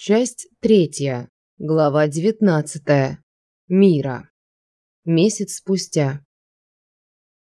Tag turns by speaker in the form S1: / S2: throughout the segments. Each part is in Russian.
S1: Часть третья. Глава девятнадцатая. Мира. Месяц спустя.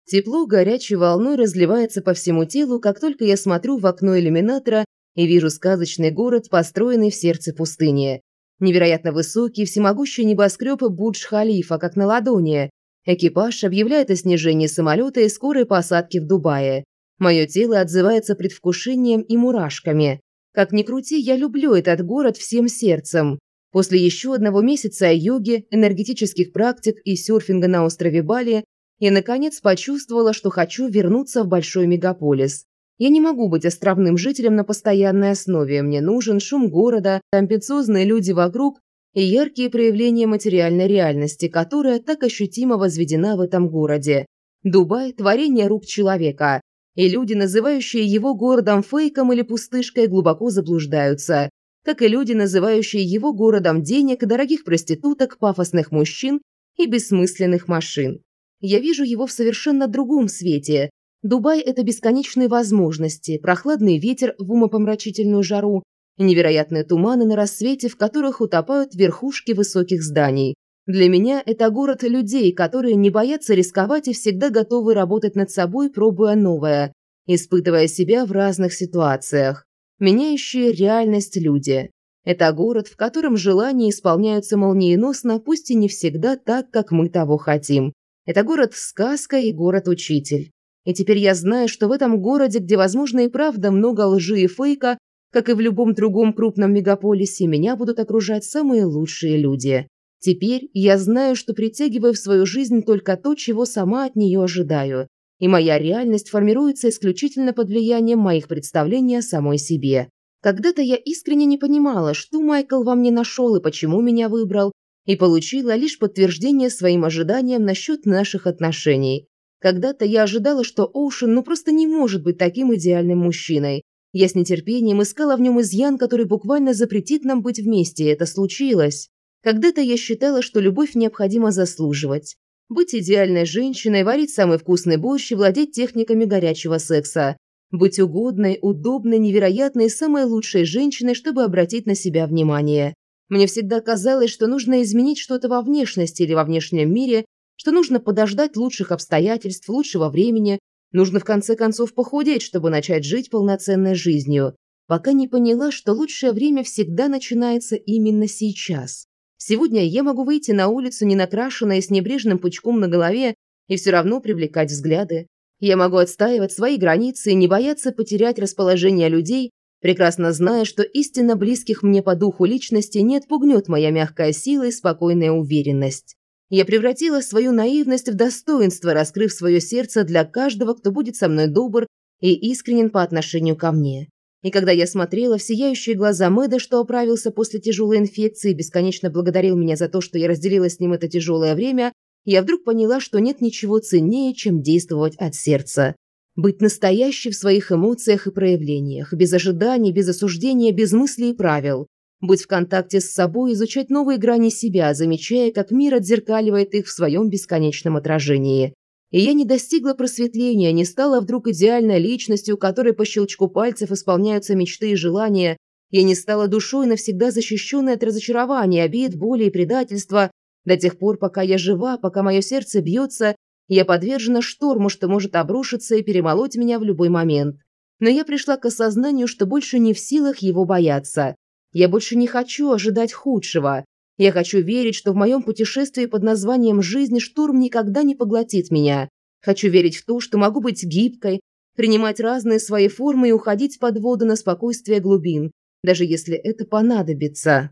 S1: Тепло горячей волной разливается по всему телу, как только я смотрю в окно иллюминатора и вижу сказочный город, построенный в сердце пустыни. Невероятно высокий, всемогущий небоскреб Бурдж-Халифа, как на ладони. Экипаж объявляет о снижении самолета и скорой посадке в Дубае. Мое тело отзывается предвкушением и мурашками. Как ни крути, я люблю этот город всем сердцем. После еще одного месяца йоги, энергетических практик и серфинга на острове Бали я наконец почувствовала, что хочу вернуться в большой мегаполис. Я не могу быть островным жителем на постоянной основе. Мне нужен шум города, амбициозные люди вокруг и яркие проявления материальной реальности, которая так ощутимо возведена в этом городе. Дубай – творение рук человека. И люди, называющие его городом фейком или пустышкой, глубоко заблуждаются. Как и люди, называющие его городом денег, дорогих проституток, пафосных мужчин и бессмысленных машин. Я вижу его в совершенно другом свете. Дубай – это бесконечные возможности, прохладный ветер в умопомрачительную жару, невероятные туманы на рассвете, в которых утопают верхушки высоких зданий. Для меня это город людей, которые не боятся рисковать и всегда готовы работать над собой, пробуя новое, испытывая себя в разных ситуациях. Меняющие реальность люди. Это город, в котором желания исполняются молниеносно, пусть и не всегда так, как мы того хотим. Это город-сказка и город-учитель. И теперь я знаю, что в этом городе, где, возможно, и правда много лжи и фейка, как и в любом другом крупном мегаполисе, меня будут окружать самые лучшие люди. Теперь я знаю, что притягиваю в свою жизнь только то, чего сама от нее ожидаю, и моя реальность формируется исключительно под влиянием моих представлений о самой себе. Когда-то я искренне не понимала, что Майкл во мне нашел и почему меня выбрал, и получила лишь подтверждение своим ожиданиям насчет наших отношений. Когда-то я ожидала, что Оушен ну просто не может быть таким идеальным мужчиной. Я с нетерпением искала в нем изъян, который буквально запретит нам быть вместе, и это случилось. Когда-то я считала, что любовь необходимо заслуживать. Быть идеальной женщиной, варить самый вкусный борщ и владеть техниками горячего секса. Быть угодной, удобной, невероятной, самой лучшей женщиной, чтобы обратить на себя внимание. Мне всегда казалось, что нужно изменить что-то во внешности или во внешнем мире, что нужно подождать лучших обстоятельств, лучшего времени, нужно в конце концов похудеть, чтобы начать жить полноценной жизнью. Пока не поняла, что лучшее время всегда начинается именно сейчас. Сегодня я могу выйти на улицу ненакрашенная с небрежным пучком на голове и все равно привлекать взгляды. Я могу отстаивать свои границы и не бояться потерять расположение людей, прекрасно зная, что истинно близких мне по духу личности не отпугнет моя мягкая сила и спокойная уверенность. Я превратила свою наивность в достоинство, раскрыв свое сердце для каждого, кто будет со мной добр и искренен по отношению ко мне. И когда я смотрела в сияющие глаза Мэда, что оправился после тяжелой инфекции бесконечно благодарил меня за то, что я разделила с ним это тяжелое время, я вдруг поняла, что нет ничего ценнее, чем действовать от сердца. Быть настоящей в своих эмоциях и проявлениях, без ожиданий, без осуждения, без мыслей и правил. Быть в контакте с собой, изучать новые грани себя, замечая, как мир отзеркаливает их в своем бесконечном отражении. И я не достигла просветления, не стала вдруг идеальной личностью, у которой по щелчку пальцев исполняются мечты и желания. Я не стала душой, навсегда защищенной от разочарования, обид, боли и предательства. До тех пор, пока я жива, пока мое сердце бьется, я подвержена шторму, что может обрушиться и перемолоть меня в любой момент. Но я пришла к осознанию, что больше не в силах его бояться. Я больше не хочу ожидать худшего. Я хочу верить, что в моем путешествии под названием «Жизнь» шторм никогда не поглотит меня. Хочу верить в то, что могу быть гибкой, принимать разные свои формы и уходить под воду на спокойствие глубин, даже если это понадобится.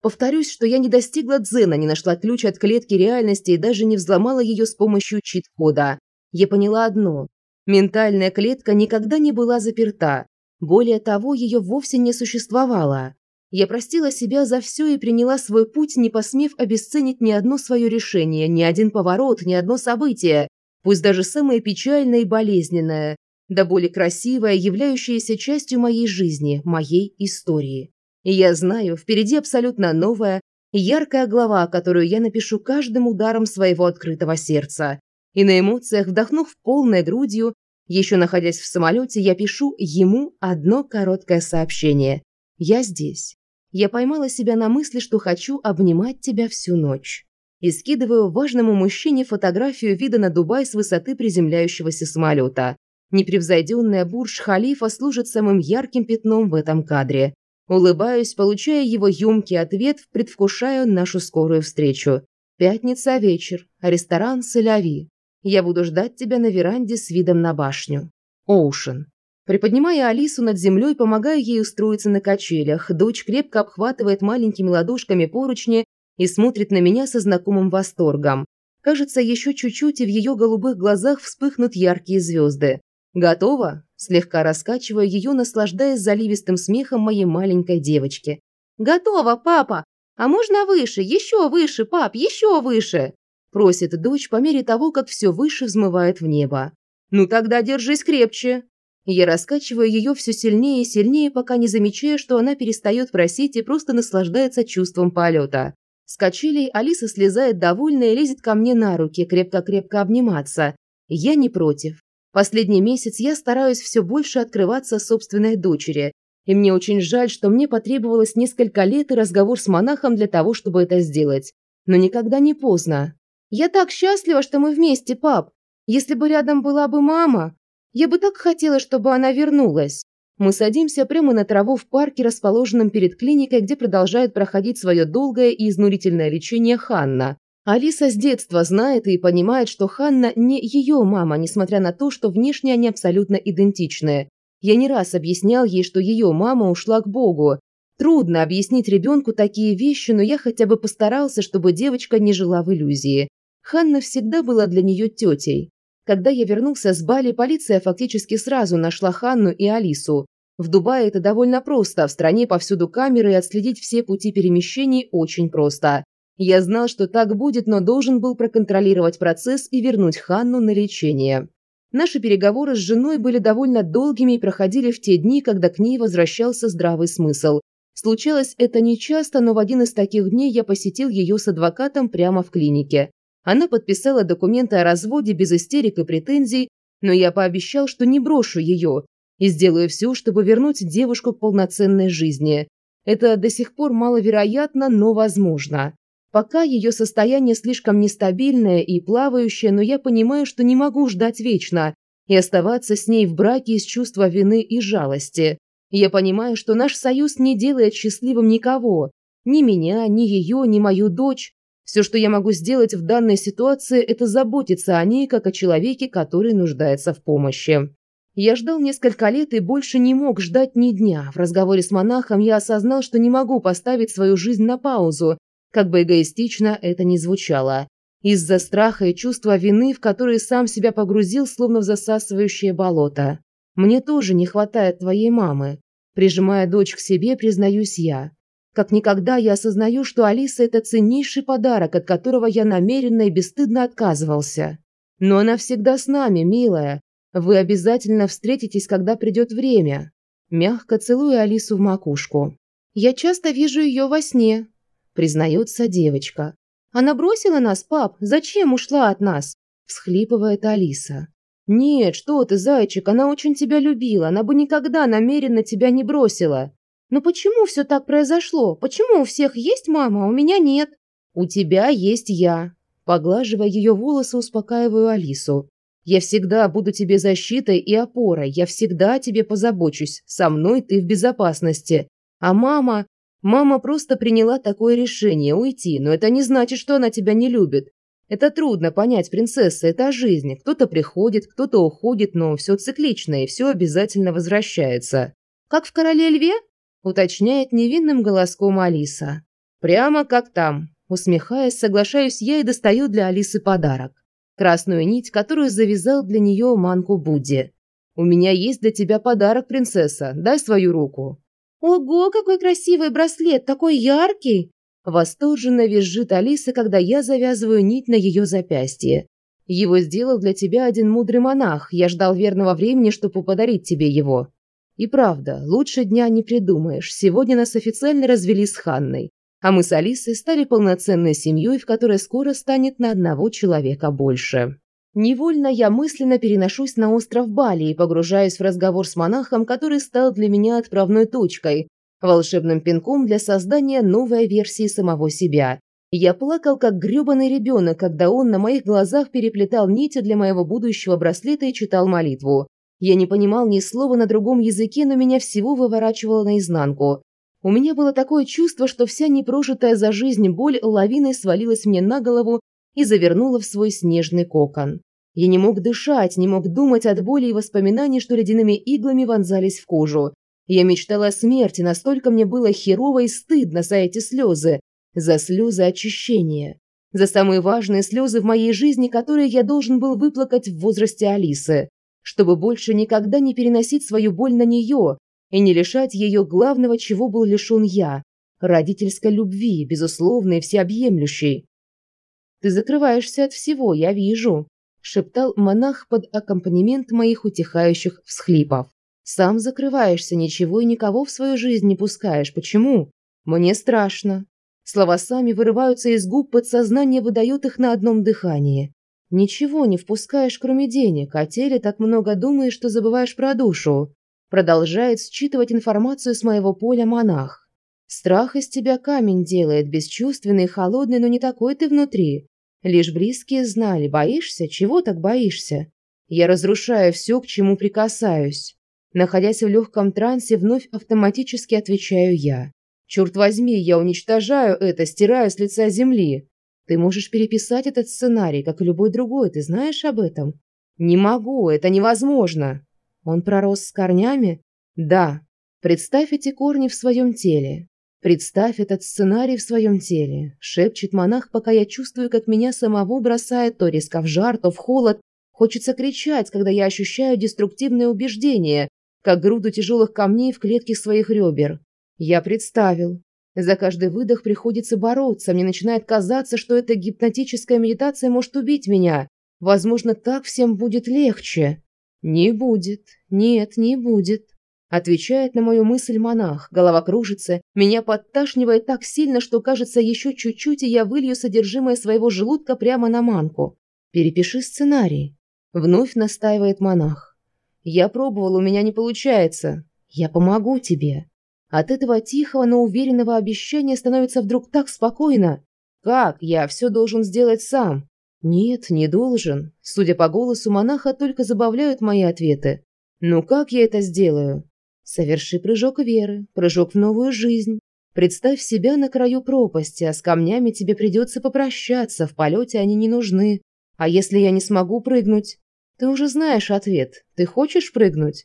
S1: Повторюсь, что я не достигла дзена, не нашла ключ от клетки реальности и даже не взломала ее с помощью чит-кода. Я поняла одно. Ментальная клетка никогда не была заперта. Более того, ее вовсе не существовало. Я простила себя за все и приняла свой путь, не посмев обесценить ни одно свое решение, ни один поворот, ни одно событие, пусть даже самое печальное и болезненное, да более красивое, являющееся частью моей жизни, моей истории. И я знаю, впереди абсолютно новая, яркая глава, которую я напишу каждым ударом своего открытого сердца. И на эмоциях, вдохнув полной грудью, еще находясь в самолете, я пишу ему одно короткое сообщение. «Я здесь. Я поймала себя на мысли, что хочу обнимать тебя всю ночь. И скидываю важному мужчине фотографию вида на Дубай с высоты приземляющегося самолета. Непревзойденная Бурдж-Халифа служит самым ярким пятном в этом кадре. Улыбаюсь, получая его юмкий ответ, предвкушаю нашу скорую встречу. Пятница вечер, ресторан «Соляви». Я буду ждать тебя на веранде с видом на башню. Оушен. Приподнимая Алису над землей, помогаю ей устроиться на качелях. Дочь крепко обхватывает маленькими ладошками поручни и смотрит на меня со знакомым восторгом. Кажется, еще чуть-чуть, и в ее голубых глазах вспыхнут яркие звезды. «Готова?» – слегка раскачивая ее, наслаждаясь заливистым смехом моей маленькой девочки.
S2: «Готова, папа! А можно выше? Еще выше, пап, еще выше!»
S1: – просит дочь по мере того, как все выше взмывает в небо. «Ну тогда держись крепче!» Я раскачиваю ее все сильнее и сильнее, пока не замечаю, что она перестает просить и просто наслаждается чувством полета. С качелей Алиса слезает довольная и лезет ко мне на руки, крепко-крепко обниматься. Я не против. Последний месяц я стараюсь все больше открываться собственной дочери, и мне очень жаль, что мне потребовалось несколько лет и разговор с монахом для того, чтобы это сделать. Но никогда не поздно.
S2: «Я так счастлива, что мы вместе, пап. Если бы рядом была бы мама, я бы так хотела, чтобы она вернулась.
S1: Мы садимся прямо на траву в парке, расположенном перед клиникой, где продолжает проходить свое долгое и изнурительное лечение Ханна. Алиса с детства знает и понимает, что Ханна не ее мама, несмотря на то, что внешне они абсолютно идентичны. Я не раз объяснял ей, что ее мама ушла к Богу. Трудно объяснить ребенку такие вещи, но я хотя бы постарался, чтобы девочка не жила в иллюзии. Ханна всегда была для нее тетей. Когда я вернулся с Бали, полиция фактически сразу нашла Ханну и Алису. В Дубае это довольно просто, в стране повсюду камеры и отследить все пути перемещений очень просто. Я знал, что так будет, но должен был проконтролировать процесс и вернуть Ханну на лечение. Наши переговоры с женой были довольно долгими и проходили в те дни, когда к ней возвращался здравый смысл. Случалось это нечасто, но в один из таких дней я посетил ее с адвокатом прямо в клинике. Она подписала документы о разводе без истерик и претензий, но я пообещал, что не брошу ее и сделаю все, чтобы вернуть девушку к полноценной жизни. Это до сих пор маловероятно, но возможно. Пока ее состояние слишком нестабильное и плавающее, но я понимаю, что не могу ждать вечно и оставаться с ней в браке из чувства вины и жалости. Я понимаю, что наш союз не делает счастливым никого. Ни меня, ни ее, ни мою дочь. Все, что я могу сделать в данной ситуации, это заботиться о ней, как о человеке, который нуждается в помощи. Я ждал несколько лет и больше не мог ждать ни дня. В разговоре с монахом я осознал, что не могу поставить свою жизнь на паузу, как бы эгоистично это ни звучало. Из-за страха и чувства вины, в которые сам себя погрузил, словно в засасывающее болото. Мне тоже не хватает твоей мамы. Прижимая дочь к себе, признаюсь я. Как никогда я осознаю, что Алиса – это ценнейший подарок, от которого я намеренно и бесстыдно отказывался. Но она всегда с нами, милая. Вы обязательно встретитесь, когда придет время. Мягко целую Алису в макушку.
S2: Я часто вижу ее во сне, признается девочка. Она бросила нас, пап? Зачем ушла от нас?
S1: Всхлипывает Алиса. Нет, что ты, зайчик, она очень тебя любила, она бы никогда намеренно тебя не бросила.
S2: Но почему все так произошло? Почему у всех есть мама, а у меня нет?
S1: У тебя есть я. Поглаживая ее волосы, успокаиваю Алису. Я всегда буду тебе защитой и опорой. Я всегда о тебе позабочусь. Со мной ты в безопасности. А мама... Мама просто приняла такое решение уйти, но это не значит, что она тебя не любит. Это трудно понять, принцесса, это жизнь. Кто-то приходит, кто-то уходит, но все циклично, и все обязательно возвращается.
S2: Как в «Короле льве»?
S1: Уточняет невинным голоском Алиса. Прямо как там. Усмехаясь, соглашаюсь я и достаю для Алисы подарок. Красную нить, которую завязал для нее Манку Будди. «У меня есть для тебя подарок, принцесса. Дай свою руку».
S2: «Ого, какой красивый браслет, такой яркий!»
S1: Восторженно визжит Алиса, когда я завязываю нить на ее запястье. «Его сделал для тебя один мудрый монах. Я ждал верного времени, чтобы подарить тебе его». И правда, лучше дня не придумаешь. Сегодня нас официально развели с Ханной, а мы с Алисой стали полноценной семьей, в которой скоро станет на одного человека больше. Невольно я мысленно переношусь на остров Бали и погружаюсь в разговор с монахом, который стал для меня отправной точкой. волшебным пинком для создания новой версии самого себя. Я плакал как грёбаный ребенок, когда он на моих глазах переплетал нити для моего будущего браслета и читал молитву. Я не понимал ни слова на другом языке, но меня всего выворачивало наизнанку. У меня было такое чувство, что вся непрожитая за жизнь боль лавиной свалилась мне на голову и завернула в свой снежный кокон. Я не мог дышать, не мог думать от боли и воспоминаний, что ледяными иглами вонзались в кожу. Я мечтала о смерти, настолько мне было херово и стыдно за эти слезы, за слезы очищения, за самые важные слезы в моей жизни, которые я должен был выплакать в возрасте Алисы, чтобы больше никогда не переносить свою боль на нее и не лишать ее главного, чего был лишен я – родительской любви, безусловной и всеобъемлющей. «Ты закрываешься от всего, я вижу», – шептал монах под аккомпанемент моих утихающих всхлипов. «Сам закрываешься, ничего и никого в свою жизнь не пускаешь. Почему? Мне страшно». Слова сами вырываются из губ, подсознание выдает их на одном дыхании. Ничего не впускаешь, кроме денег, о теле так много думаешь, что забываешь про душу. Продолжает считывать информацию с моего поля монах. Страх из тебя камень делает, бесчувственный холодный, но не такой ты внутри. Лишь близкие знали, боишься? Чего так боишься? Я разрушаю все, к чему прикасаюсь. Находясь в легком трансе, вновь автоматически отвечаю я. Черт возьми, я уничтожаю это, стираю с лица земли. Ты можешь переписать этот сценарий, как и любой другой, ты знаешь об этом? Не могу, это невозможно. Он пророс с корнями? Да. Представь эти корни в своем теле. «Представь этот сценарий в своем теле», – шепчет монах, пока я чувствую, как меня самого бросает то резко в жар, то в холод. Хочется кричать, когда я ощущаю деструктивное убеждение, как груду тяжелых камней в клетке своих ребер. Я представил. За каждый выдох приходится бороться. Мне начинает казаться, что эта гипнотическая медитация может убить меня. Возможно, так всем будет легче. Не будет. Нет, не будет. Отвечает на мою мысль монах. Голова кружится, меня подташнивает так сильно, что кажется еще чуть-чуть, и я вылью содержимое своего желудка прямо на манку. Перепиши сценарий. Вновь настаивает монах. Я пробовал, у меня не получается. Я помогу тебе. От этого тихого, но уверенного обещания становится вдруг так спокойно. Как? Я все должен сделать сам. Нет, не должен. Судя по голосу монаха, только забавляют мои ответы. Ну как я это сделаю? Соверши прыжок веры, прыжок в новую жизнь. Представь себя на краю пропасти, а с камнями тебе придется попрощаться, в полете они не нужны. А если я не смогу прыгнуть? Ты уже знаешь ответ. Ты хочешь прыгнуть?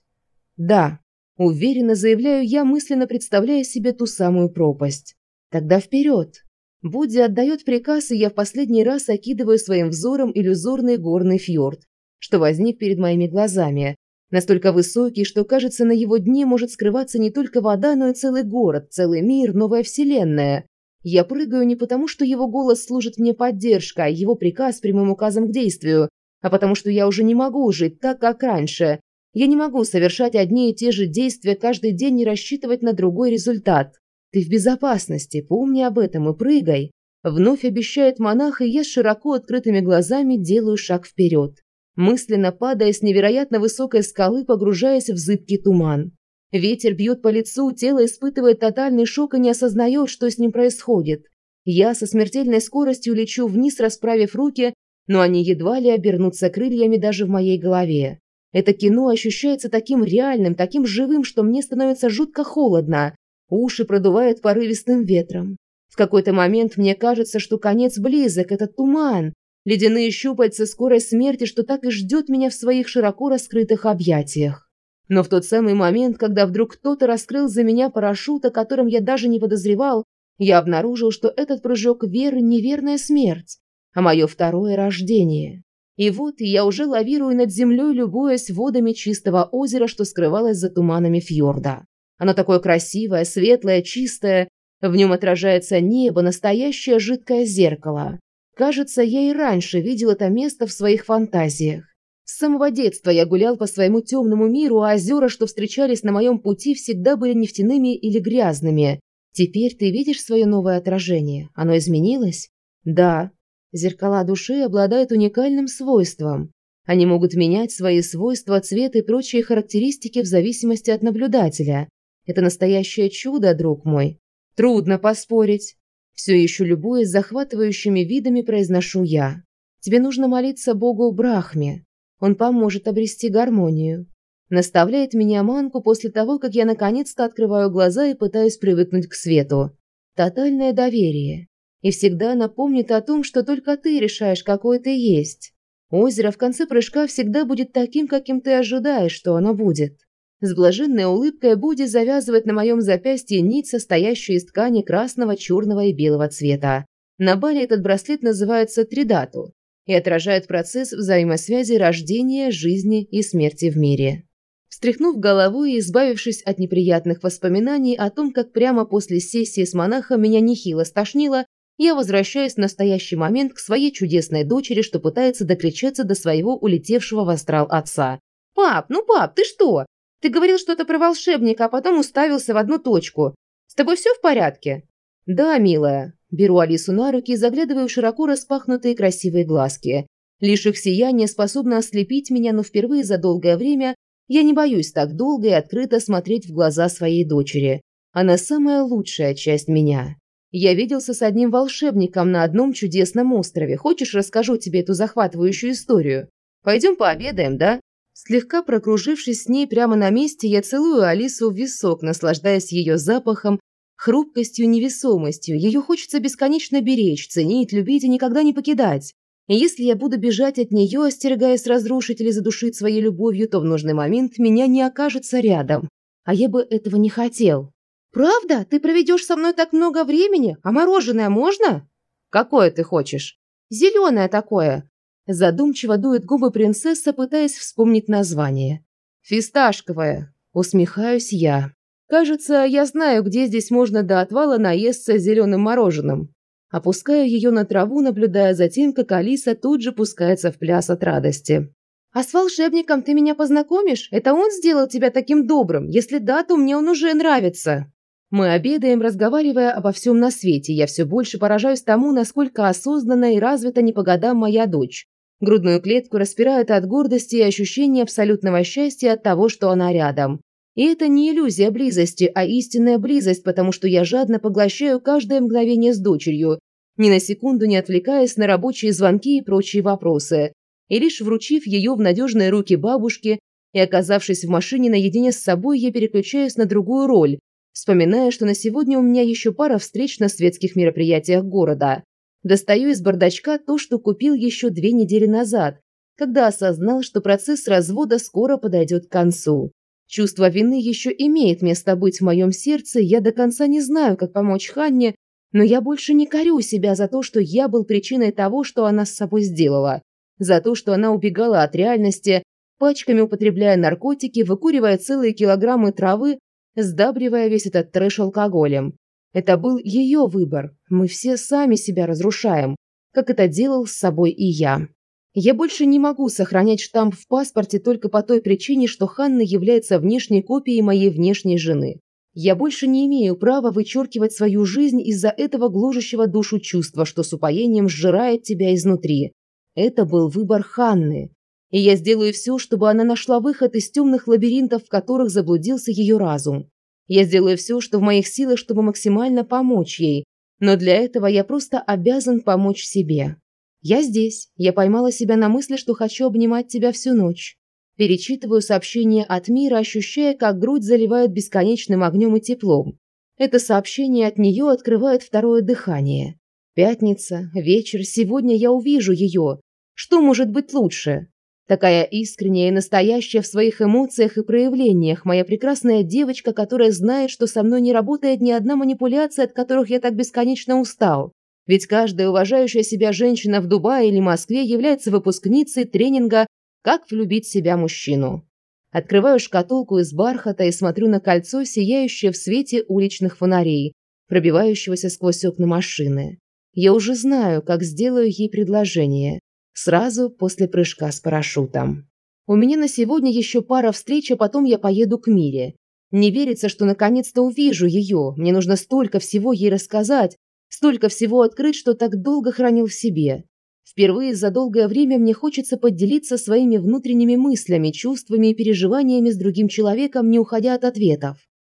S1: Да. Уверенно заявляю я, мысленно представляя себе ту самую пропасть. Тогда вперед. Будди отдает приказ, и я в последний раз окидываю своим взором иллюзорный горный фьорд, что возник перед моими глазами, Настолько высокий, что, кажется, на его дне может скрываться не только вода, но и целый город, целый мир, новая вселенная. Я прыгаю не потому, что его голос служит мне поддержкой, а его приказ прямым указом к действию, а потому что я уже не могу жить так, как раньше. Я не могу совершать одни и те же действия каждый день и рассчитывать на другой результат. Ты в безопасности, помни об этом и прыгай. Вновь обещает монах, и я с широко открытыми глазами делаю шаг вперед мысленно падая с невероятно высокой скалы, погружаясь в зыбкий туман. Ветер бьет по лицу, тело испытывает тотальный шок и не осознает, что с ним происходит. Я со смертельной скоростью лечу вниз, расправив руки, но они едва ли обернутся крыльями даже в моей голове. Это кино ощущается таким реальным, таким живым, что мне становится жутко холодно. Уши продувают порывистым ветром. В какой-то момент мне кажется, что конец близок, этот туман, ледяные щупальца скорой смерти, что так и ждет меня в своих широко раскрытых объятиях. Но в тот самый момент, когда вдруг кто-то раскрыл за меня парашют, о котором я даже не подозревал, я обнаружил, что этот прыжок веры – неверная смерть, а мое второе рождение. И вот я уже лавирую над землей, любуясь водами чистого озера, что скрывалось за туманами фьорда. Оно такое красивое, светлое, чистое. В нем отражается небо, настоящее жидкое зеркало. Кажется, я и раньше видел это место в своих фантазиях. С самого детства я гулял по своему темному миру, а озера, что встречались на моем пути, всегда были нефтяными или грязными. Теперь ты видишь свое новое отражение? Оно изменилось? Да. Зеркала души обладают уникальным свойством. Они могут менять свои свойства, цвет и прочие характеристики в зависимости от наблюдателя. Это настоящее чудо, друг мой. Трудно поспорить. Все еще любуясь захватывающими видами, произношу я. Тебе нужно молиться Богу Брахме. Он поможет обрести гармонию. Наставляет меня манку после того, как я наконец-то открываю глаза и пытаюсь привыкнуть к свету. Тотальное доверие. И всегда напомнит о том, что только ты решаешь, какой ты есть. Озеро в конце прыжка всегда будет таким, каким ты ожидаешь, что оно будет. С блаженной улыбкой Буди завязывает на моем запястье нить, состоящую из ткани красного, черного и белого цвета. На Бали этот браслет называется тридату и отражает процесс взаимосвязи рождения, жизни и смерти в мире. Встряхнув головой и избавившись от неприятных воспоминаний о том, как прямо после сессии с монахом меня нехило стошнило, я возвращаюсь в настоящий момент к своей чудесной дочери, что пытается докричаться до своего улетевшего в астрал отца. «Пап, ну пап, ты что? Ты говорил что-то про волшебника, а потом уставился в одну точку. С тобой все в порядке?» «Да, милая». Беру Алису на руки и заглядываю в широко распахнутые красивые глазки. Лишь их сияние способно ослепить меня, но впервые за долгое время я не боюсь так долго и открыто смотреть в глаза своей дочери. Она самая лучшая часть меня. Я виделся с одним волшебником на одном чудесном острове. Хочешь, расскажу тебе эту захватывающую историю? Пойдем пообедаем, да? Слегка прокружившись с ней прямо на месте, я целую Алису в висок, наслаждаясь ее запахом, хрупкостью, невесомостью. Ее хочется бесконечно беречь, ценить, любить и никогда не покидать. И если я буду бежать от нее, остерегаясь разрушить или задушить своей любовью, то в нужный момент меня не окажется рядом. А я бы этого не хотел. «Правда? Ты проведешь со мной так много времени? А мороженое можно?» «Какое ты хочешь?» «Зеленое такое». Задумчиво дует губы принцесса, пытаясь вспомнить название. «Фисташковое». Усмехаюсь я. «Кажется, я знаю, где здесь можно до отвала наесться зеленым мороженым». Опускаю ее на траву, наблюдая за тем, как Алиса тут же пускается в пляс от радости. «А с волшебником ты меня познакомишь? Это он сделал тебя таким добрым? Если да, то мне он уже нравится». Мы обедаем, разговаривая обо всем на свете. Я все больше поражаюсь тому, насколько осознанна и развита не по годам моя дочь. Грудную клетку распирает от гордости и ощущения абсолютного счастья от того, что она рядом. И это не иллюзия близости, а истинная близость, потому что я жадно поглощаю каждое мгновение с дочерью, ни на секунду не отвлекаясь на рабочие звонки и прочие вопросы. И лишь вручив ее в надежные руки бабушки и оказавшись в машине наедине с собой, я переключаюсь на другую роль, вспоминая, что на сегодня у меня еще пара встреч на светских мероприятиях города. Достаю из бардачка то, что купил еще две недели назад, когда осознал, что процесс развода скоро подойдет к концу. Чувство вины еще имеет место быть в моем сердце, я до конца не знаю, как помочь Ханне, но я больше не корю себя за то, что я был причиной того, что она с собой сделала. За то, что она убегала от реальности, пачками употребляя наркотики, выкуривая целые килограммы травы, сдабривая весь этот трэш алкоголем. Это был ее выбор. Мы все сами себя разрушаем, как это делал с собой и я. Я больше не могу сохранять штамп в паспорте только по той причине, что Ханна является внешней копией моей внешней жены. Я больше не имею права вычеркивать свою жизнь из-за этого гложущего душу чувства, что с упоением сжирает тебя изнутри. Это был выбор Ханны. И я сделаю все, чтобы она нашла выход из темных лабиринтов, в которых заблудился ее разум. Я сделаю все, что в моих силах, чтобы максимально помочь ей. Но для этого я просто обязан помочь себе. «Я здесь. Я поймала себя на мысли, что хочу обнимать тебя всю ночь». Перечитываю сообщение от мира, ощущая, как грудь заливает бесконечным огнем и теплом. Это сообщение от нее открывает второе дыхание. Пятница, вечер, сегодня я увижу ее. Что может быть лучше? Такая искренняя и настоящая в своих эмоциях и проявлениях, моя прекрасная девочка, которая знает, что со мной не работает ни одна манипуляция, от которых я так бесконечно устал. Ведь каждая уважающая себя женщина в Дубае или Москве является выпускницей тренинга «Как влюбить себя мужчину». Открываю шкатулку из бархата и смотрю на кольцо, сияющее в свете уличных фонарей, пробивающегося сквозь окна машины. Я уже знаю, как сделаю ей предложение. Сразу после прыжка с парашютом. У меня на сегодня еще пара встреч, а потом я поеду к Мире. Не верится, что наконец-то увижу ее. Мне нужно столько всего ей рассказать, Столько всего открыть, что так долго хранил в себе. Впервые за долгое время мне хочется поделиться своими внутренними мыслями, чувствами и переживаниями с другим человеком, не уходя от ответов.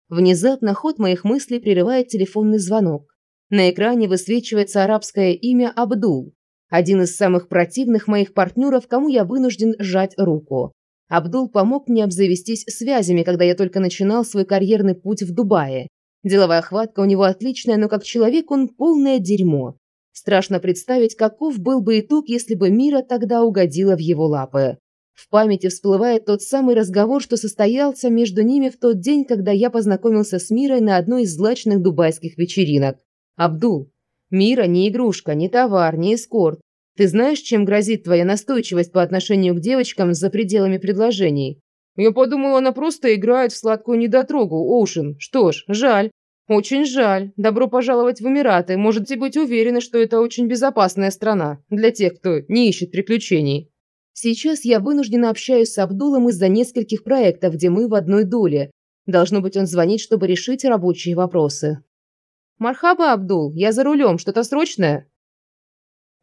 S2: Внезапно ход моих мыслей прерывает телефонный звонок. На экране высвечивается арабское имя Абдул, один из самых противных моих партнеров, кому я вынужден сжать руку. Абдул помог мне обзавестись связями, когда я только начинал свой карьерный путь в Дубае. Деловая хватка у него отличная, но как человек он полное дерьмо. Страшно представить, каков был бы итог, если бы Мира тогда угодила в его лапы. В памяти всплывает тот самый разговор, что состоялся между ними в тот день, когда я познакомился с Мирой на одной из злачных дубайских вечеринок. Абдул, Мира не игрушка, не товар, не эскорт. Ты знаешь, чем грозит твоя настойчивость по отношению к девочкам за пределами предложений? Я подумала, она просто играет в сладкую недотрогу, Оушен. Что ж, жаль. Очень жаль. Добро пожаловать в Эмираты. Можете быть уверены, что это очень безопасная страна для тех, кто не ищет приключений. Сейчас я вынуждена общаюсь с Абдулом из-за нескольких проектов, где мы в одной доле. Должно быть, он звонит, чтобы решить рабочие вопросы. «Мархаба, Абдул, я за рулем. Что-то срочное?»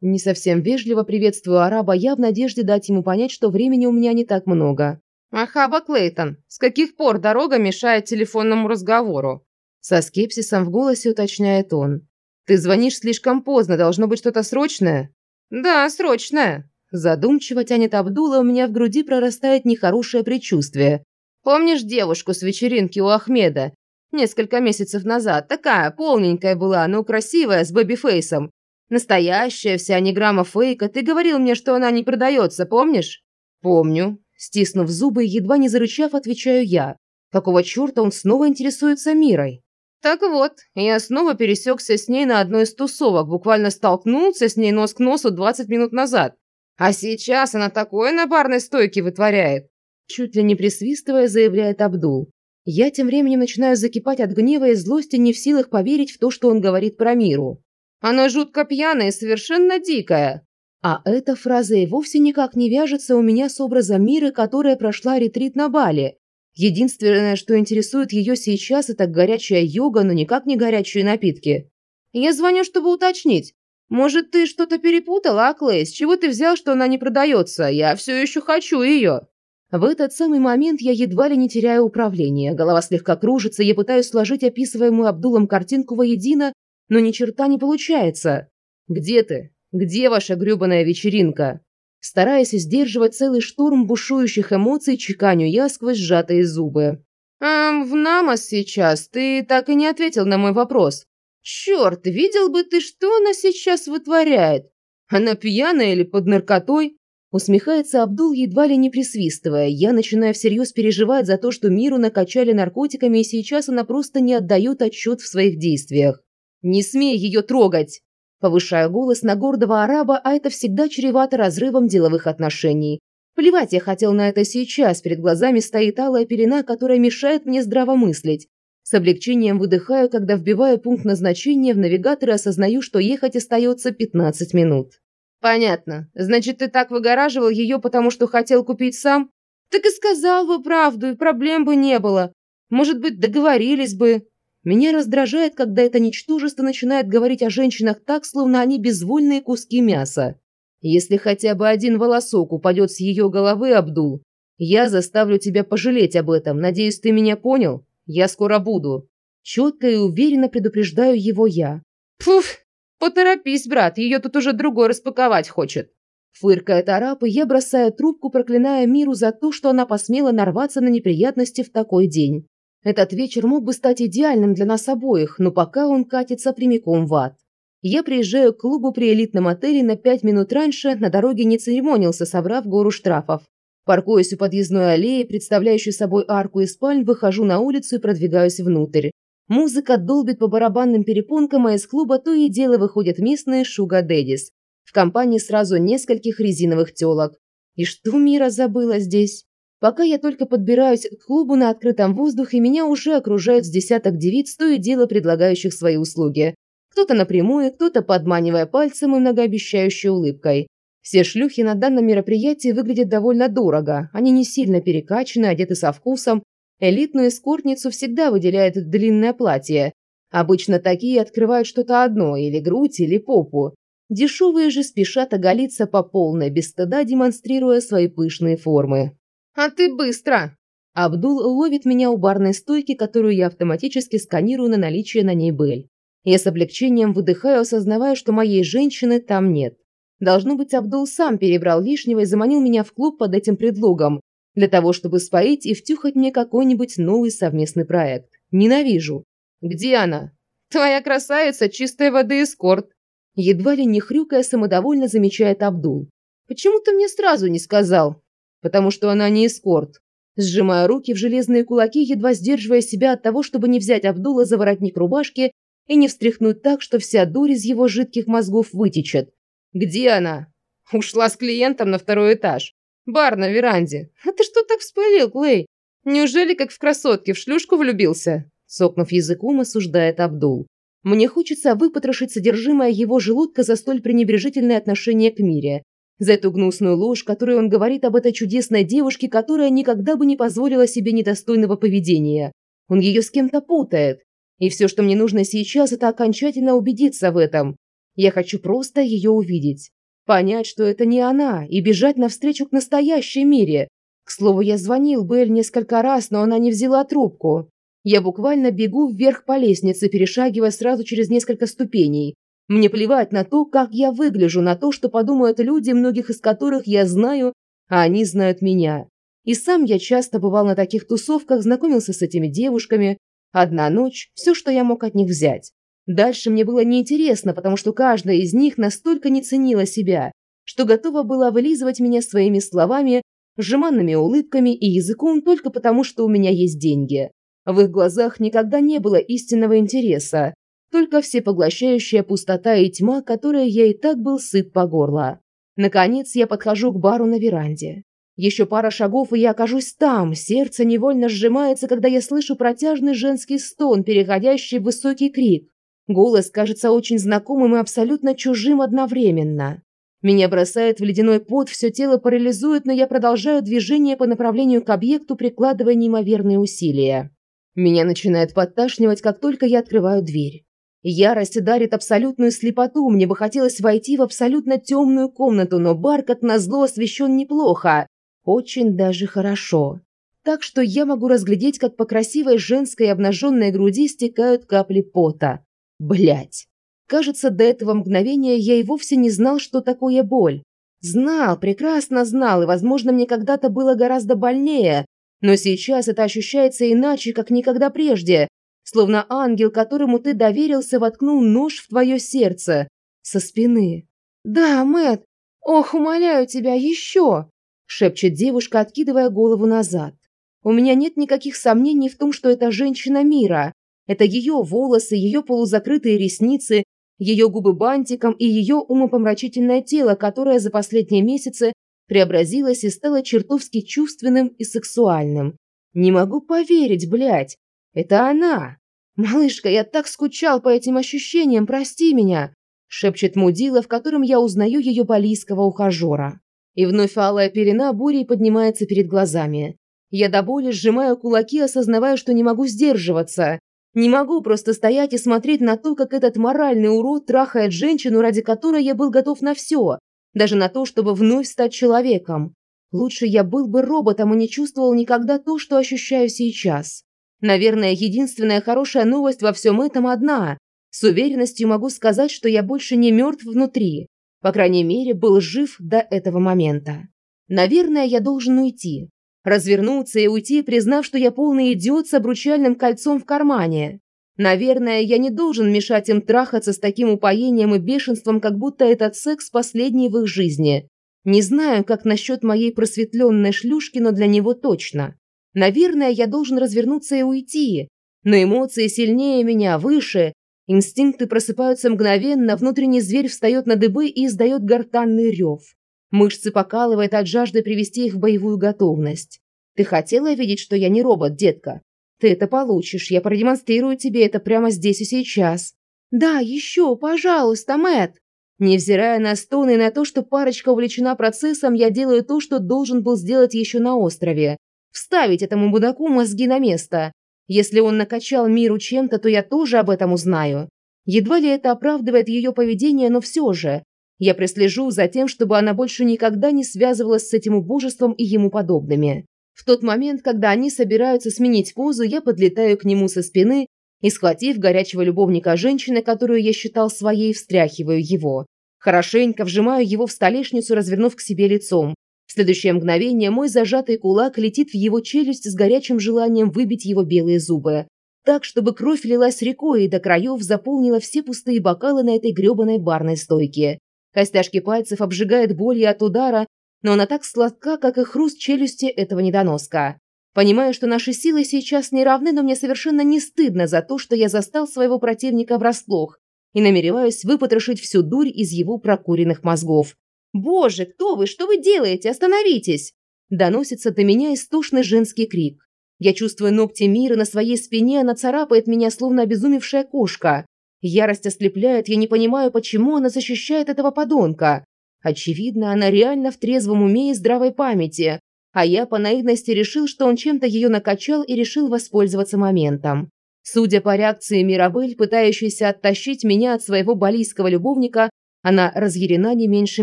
S2: Не совсем вежливо приветствую араба, я в надежде дать ему понять, что времени у меня не так много. «Мархаба Клейтон, с каких пор дорога мешает телефонному разговору?» Со скепсисом в голосе уточняет он. «Ты звонишь слишком поздно, должно быть что-то срочное?» «Да, срочное». Задумчиво тянет Абдула, у меня в груди прорастает нехорошее предчувствие. «Помнишь девушку с вечеринки у Ахмеда? Несколько месяцев назад. Такая полненькая была, но красивая, с бэби-фейсом. Настоящая, вся, ни грамма фейка. Ты говорил мне, что она не продается, помнишь? Помню. Стиснув зубы и едва не зарычав, отвечаю я. Какого черта он снова интересуется мирой? Так вот, я снова пересекся с ней на одной из тусовок, буквально столкнулся с ней нос к носу 20 минут назад. А сейчас она такое на барной стойке вытворяет. Чуть ли не присвистывая, заявляет Абдул. Я тем временем начинаю закипать от гнева и злости, не в силах поверить в то, что он говорит про миру. Она жутко пьяная и совершенно дикая. А эта фраза и вовсе никак не вяжется у меня с образом мира, которая прошла ретрит на Бали. Единственное, что интересует ее сейчас, это горячая йога, но никак не горячие напитки. Я звоню, чтобы уточнить. Может, ты что-то перепутала, Аклей? С чего ты взял, что она не продается? Я все еще хочу ее. В этот самый момент я едва ли не теряю управление. Голова слегка кружится, я пытаюсь сложить описываемую Абдулом картинку воедино, но ни черта не получается. Где ты? Где ваша грёбаная вечеринка? Стараясь сдерживать целый шторм бушующих эмоций, чеканю я сквозь сжатые зубы. «Эм, в Намас сейчас. Ты так и не ответил на мой вопрос. Черт, видел бы ты, что она сейчас вытворяет? Она пьяная или под наркотой?» Усмехается Абдул, едва ли не присвистывая. Я начинаю всерьез переживать за то, что миру накачали наркотиками, и сейчас она просто не отдает отчет в своих действиях. «Не смей ее трогать!» Повышаю голос на гордого араба, а это всегда чревато разрывом деловых отношений. Плевать я хотел на это сейчас, перед глазами стоит алая пелена, которая мешает мне здраво мыслить. С облегчением выдыхаю, когда вбиваю пункт назначения в навигатор и осознаю, что ехать остается 15 минут. «Понятно. Значит, ты так выгораживал ее, потому что хотел купить сам?» «Так и сказал бы правду, и проблем бы не было. Может быть, договорились бы». Меня раздражает, когда это ничтожество начинает говорить о женщинах так, словно они безвольные куски мяса. Если хотя бы один волосок упадет с ее головы, Абдул, я заставлю тебя пожалеть об этом. Надеюсь, ты меня понял? Я скоро буду. Четко и уверенно предупреждаю его я. Пф, поторопись, брат, ее тут уже другой распаковать хочет. Фыркает араб, и я бросаю трубку, проклиная миру за то, что она посмела нарваться на неприятности в такой день. Этот вечер мог бы стать идеальным для нас обоих, но пока он катится прямиком в ад. Я приезжаю к клубу при элитном отеле на пять минут раньше, на дороге не церемонился, собрав гору штрафов. Паркуясь у подъездной аллеи, представляющей собой арку из спальн, выхожу на улицу и продвигаюсь внутрь. Музыка долбит по барабанным перепонкам, а из клуба то и дело выходят местные шуга дэдис. В компании сразу нескольких резиновых телок. И что Мира забыла здесь? Пока я только подбираюсь к клубу на открытом воздухе, меня уже окружают с десяток девиц, то и дело предлагающих свои услуги. Кто-то напрямую, кто-то подманивая пальцем и многообещающей улыбкой. Все шлюхи на данном мероприятии выглядят довольно дорого. Они не сильно перекачаны, одеты со вкусом. Элитную эскортницу всегда выделяет длинное платье. Обычно такие открывают что-то одно, или грудь, или попу. Дешевые же спешат оголиться по полной, без стыда демонстрируя свои пышные формы. «А ты быстро!» Абдул ловит меня у барной стойки, которую я автоматически сканирую на наличие на ней Бель. Я с облегчением выдыхаю, осознавая, что моей женщины там нет. Должно быть, Абдул сам перебрал лишнего и заманил меня в клуб под этим предлогом, для того, чтобы споить и втюхать мне какой-нибудь новый совместный проект. Ненавижу. Где она? Твоя красавица, чистой воды эскорт. Едва ли не хрюкая, самодовольно замечает Абдул. Почему ты мне сразу не сказал? Потому что она не эскорт. Сжимая руки в железные кулаки, едва сдерживая себя от того, чтобы не взять Абдула за воротник рубашки и не встряхнуть так, что вся дурь из его жидких мозгов вытечет. «Где она?» «Ушла с клиентом на второй этаж. Бар на веранде. А ты что так вспылил, Клей? Неужели как в красотке в шлюшку влюбился?» Сокнув языком, осуждает Абдул. Мне хочется выпотрошить содержимое его желудка за столь пренебрежительное отношение к Мире. За эту гнусную ложь, которую он говорит об этой чудесной девушке, которая никогда бы не позволила себе недостойного поведения. Он ее с кем-то путает. И все, что мне нужно сейчас, это окончательно убедиться в этом. Я хочу просто ее увидеть. Понять, что это не она, и бежать навстречу к настоящей мире. К слову, я звонил Белль несколько раз, но она не взяла трубку. Я буквально бегу вверх по лестнице, перешагивая сразу через несколько ступеней. Мне плевать на то, как я выгляжу, на то, что подумают люди, многих из которых я знаю, а они знают меня. И сам я часто бывал на таких тусовках, знакомился с этими девушками. Одна ночь – все, что я мог от них взять. Дальше мне было неинтересно, потому что каждая из них настолько не ценила себя, что готова была вылизывать меня своими словами, жеманными улыбками и языком только потому, что у меня есть деньги. В их глазах никогда не было истинного интереса, только всепоглощающая пустота и тьма, которой я и так был сыт по горло. Наконец я подхожу к бару на веранде. Еще пара шагов, и я окажусь там. Сердце невольно сжимается, когда я слышу протяжный женский стон, переходящий в высокий крик. Голос кажется очень знакомым и абсолютно чужим одновременно. Меня бросает в ледяной пот, все тело парализует, но я продолжаю движение по направлению к объекту, прикладывая неимоверные усилия. Меня начинает подташнивать, как только я открываю дверь. Ярость дарит абсолютную слепоту, мне бы хотелось войти в абсолютно темную комнату, но бар, как назло, освещен неплохо. Очень даже хорошо. Так что я могу разглядеть, как по красивой женской обнаженной груди стекают капли пота. Блять. Кажется, до этого мгновения я и вовсе не знал, что такое боль. Знал, прекрасно знал, и, возможно, мне когда-то было гораздо больнее, но сейчас это ощущается иначе, как никогда прежде, словно ангел, которому ты доверился, воткнул нож в твое сердце со спины. «Да, Мэт, ох, умоляю тебя, еще!» шепчет девушка, откидывая голову назад. У меня нет никаких сомнений в том, что это женщина мира. Это ее волосы, ее полузакрытые ресницы, ее губы бантиком и ее умопомрачительное тело, которое за последние месяцы преобразилось и стало чертовски чувственным и сексуальным. Не могу поверить, блядь. Это она. Малышка, я так скучал по этим ощущениям, прости меня, шепчет Мудила, в котором я узнаю ее балийского ухажера. И вновь алая пелена бурей поднимается перед глазами. Я до боли сжимаю кулаки, осознавая, что не могу сдерживаться. Не могу просто стоять и смотреть на то, как этот моральный урод трахает женщину, ради которой я был готов на все, даже на то, чтобы вновь стать человеком. Лучше я был бы роботом и не чувствовал никогда то, что ощущаю сейчас. Наверное, единственная хорошая новость во всем этом одна. С уверенностью могу сказать, что я больше не мертв внутри. По крайней мере, был жив до этого момента. Наверное, я должен уйти развернуться и уйти, признав, что я полный идиот с обручальным кольцом в кармане. Наверное, я не должен мешать им трахаться с таким упоением и бешенством, как будто этот секс последний в их жизни. Не знаю, как насчет моей просветленной шлюшки, но для него точно. Наверное, я должен развернуться и уйти. Но эмоции сильнее меня, выше. Инстинкты просыпаются мгновенно, внутренний зверь встает на дыбы и издает гортанный рев. Мышцы покалывает от жажды привести их в боевую готовность. Ты хотела видеть, что я не робот, детка? Ты это получишь. Я продемонстрирую тебе это прямо здесь и сейчас. Да, еще, пожалуйста, Мэт. Невзирая на стоны и на то, что парочка увлечена процессом, я делаю то, что должен был сделать еще на острове. Вставить этому будаку мозги на место. Если он накачал миру чем-то, то я тоже об этом узнаю. Едва ли это оправдывает ее поведение, но все же. Я прислежу за тем, чтобы она больше никогда не связывалась с этим убожеством и ему подобными. В тот момент, когда они собираются сменить позу, я подлетаю к нему со спины и, схватив горячего любовника женщины, которую я считал своей, встряхиваю его. Хорошенько вжимаю его в столешницу, развернув к себе лицом. В следующее мгновение мой зажатый кулак летит в его челюсть с горячим желанием выбить его белые зубы. Так, чтобы кровь лилась рекой и до краев заполнила все пустые бокалы на этой грёбаной барной стойке. Костяшки пальцев обжигает болью от удара, но она так сладка, как и хруст челюсти этого недоноска. Понимаю, что наши силы сейчас не равны, но мне совершенно не стыдно за то, что я застал своего противника врасплох и намереваюсь выпотрошить всю дурь из его прокуренных мозгов. «Боже, кто вы? Что вы делаете? Остановитесь!» Доносится до меня истошный женский крик. Я чувствую ногти мира на своей спине, она царапает меня, словно обезумевшая кошка. Ярость ослепляет, я не понимаю, почему она защищает этого подонка. Очевидно, она реально в трезвом уме и здравой памяти, а я по наивности решил, что он чем-то ее накачал и решил воспользоваться моментом. Судя по реакции Мирабель, пытающейся оттащить меня от своего балийского любовника, она разъярена не меньше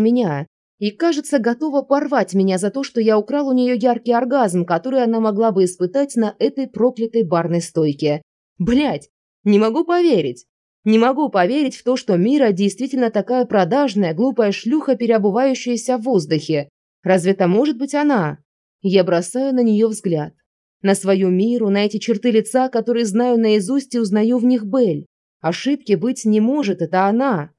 S2: меня и, кажется, готова порвать меня за то, что я украл у нее яркий оргазм, который она могла бы испытать на этой проклятой барной стойке. Блять, не могу поверить. Не могу поверить в то, что Мира действительно такая продажная, глупая шлюха, переобувающаяся в воздухе. Разве это может быть она? Я бросаю на нее взгляд. На свою миру, на эти черты лица, которые знаю наизусть и узнаю в них Бель. Ошибки быть не может, это она.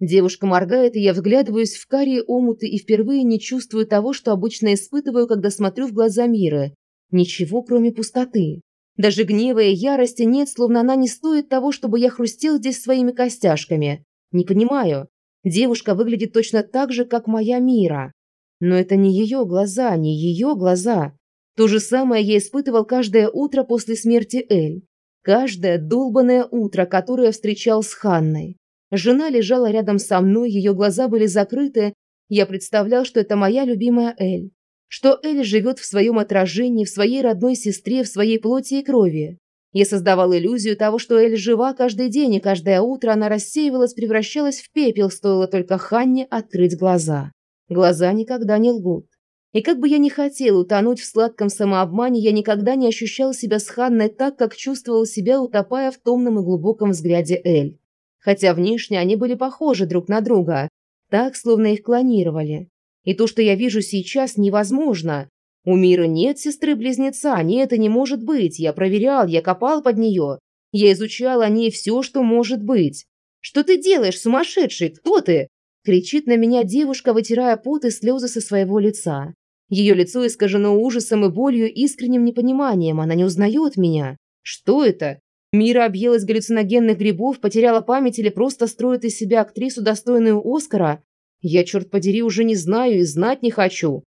S2: Девушка моргает, и я вглядываюсь в карие омуты и впервые не чувствую того, что обычно испытываю, когда смотрю в глаза Миры. Ничего, кроме пустоты. Даже гнева и ярости нет, словно она не стоит того, чтобы я хрустел здесь своими костяшками. Не понимаю. Девушка выглядит точно так же, как моя Мира. Но это не ее глаза, не ее глаза. То же самое я испытывал каждое утро после смерти Эль. Каждое долбанное утро, которое встречал с Ханной. Жена лежала рядом со мной, ее глаза были закрыты. Я представлял, что это моя любимая Эль. Что Эль живет в своем отражении, в своей родной сестре, в своей плоти и крови. Я создавал иллюзию того, что Эль жива каждый день, и каждое утро она рассеивалась, превращалась в пепел, стоило только Ханне открыть глаза. Глаза никогда не лгут. И как бы я ни хотел утонуть в сладком самообмане, я никогда не ощущал себя с Ханной так, как чувствовал себя, утопая в томном и глубоком взгляде Эль. Хотя внешне они были похожи друг на друга, так, словно их клонировали. И то, что я вижу сейчас, невозможно. У мира нет сестры-близнеца, нет, это не может быть. Я проверял, я копал под нее. Я изучал о ней все, что может быть. Что ты делаешь, сумасшедший? Кто ты? Кричит на меня девушка, вытирая пот и слезы со своего лица. Ее лицо искажено ужасом и болью, искренним непониманием. Она не узнает меня. Что это? Мира объелась галлюциногенных грибов, потеряла память или просто строит из себя актрису, достойную Оскара? Я, черт подери, уже не знаю и знать не хочу.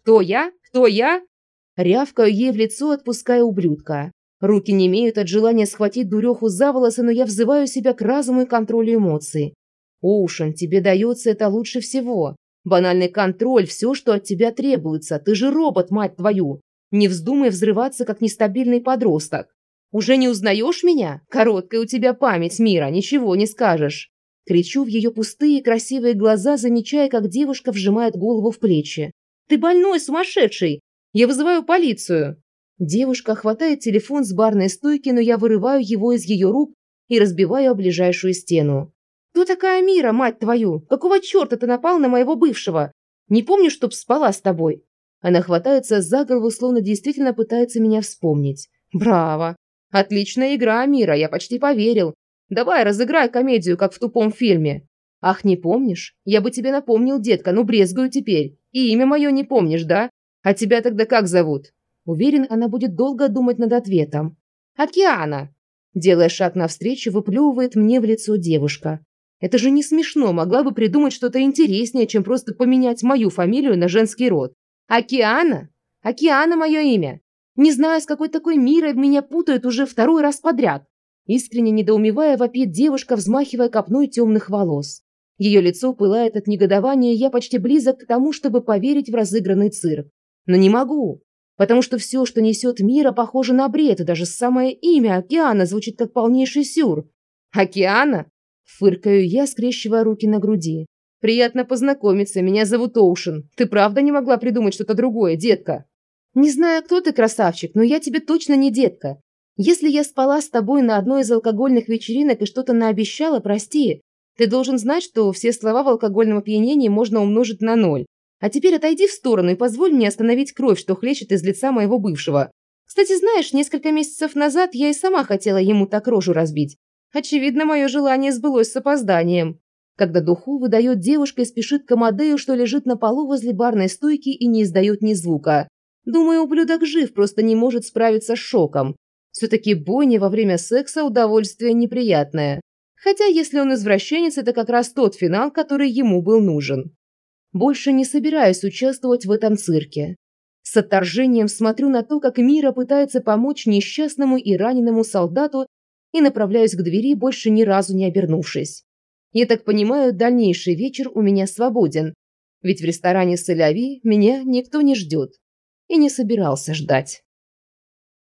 S2: Кто я? Кто я? Рявкаю ей в лицо, отпуская ублюдка. Руки не имеют от желания схватить дуреху за волосы, но я взываю себя к разуму и контролю эмоций. Оушен, тебе дается это лучше всего. Банальный контроль, все, что от тебя требуется. Ты же робот, мать твою. Не вздумай взрываться, как нестабильный подросток. Уже не узнаешь меня? Короткая у тебя память, Мира, ничего не скажешь. Кричу в ее пустые красивые глаза, замечая, как девушка вжимает голову в плечи. «Ты больной, сумасшедший! Я вызываю полицию!» Девушка хватает телефон с барной стойки, но я вырываю его из ее рук и разбиваю о ближайшую стену. «Кто такая Мира, мать твою? Какого черта ты напал на моего бывшего? Не помню, чтоб спала с тобой». Она хватается за голову, словно действительно пытается меня вспомнить. «Браво! Отличная игра, Мира, я почти поверил. Давай, разыграй комедию, как в тупом фильме». «Ах, не помнишь? Я бы тебе напомнил, детка, ну брезгую теперь. И имя мое не помнишь, да? А тебя тогда как зовут?» Уверен, она будет долго думать над ответом. «Океана!» Делая шаг навстречу, выплевывает мне в лицо девушка. Это же не смешно, могла бы придумать что-то интереснее, чем просто поменять мою фамилию на женский род. Океана? Океана мое имя. Не знаю, с какой такой мирой меня путают уже второй раз подряд. Искренне недоумевая, вопит девушка, взмахивая копной темных волос. Ее лицо пылает от негодования, и я почти близок к тому, чтобы поверить в разыгранный цирк. Но не могу, потому что все, что несет мира, похоже на бред, и даже самое имя Океана звучит как полнейший сюр. Океана? Фыркаю я, скрещивая руки на груди. «Приятно познакомиться, меня зовут Оушен. Ты правда не могла придумать что-то другое, детка?» «Не знаю, кто ты, красавчик, но я тебе точно не детка. Если я спала с тобой на одной из алкогольных вечеринок и что-то наобещала, прости. Ты должен знать, что все слова в алкогольном опьянении можно умножить на ноль. А теперь отойди в сторону и позволь мне остановить кровь, что хлещет из лица моего бывшего. Кстати, знаешь, несколько месяцев назад я и сама хотела ему так рожу разбить. Очевидно, мое желание сбылось с опозданием. Когда духу выдает девушка и спешит к Амадею, что лежит на полу возле барной стойки и не издает ни звука. Думаю, ублюдок жив, просто не может справиться с шоком. Все-таки бойня во время секса удовольствие неприятное. Хотя, если он извращенец, это как раз тот финал, который ему был нужен. Больше не собираюсь участвовать в этом цирке. С отторжением смотрю на то, как Мира пытается помочь несчастному и раненому солдату и направляюсь к двери, больше ни разу не обернувшись. Я так понимаю, дальнейший вечер у меня свободен, ведь в ресторане Соляви меня никто не ждет и не собирался ждать.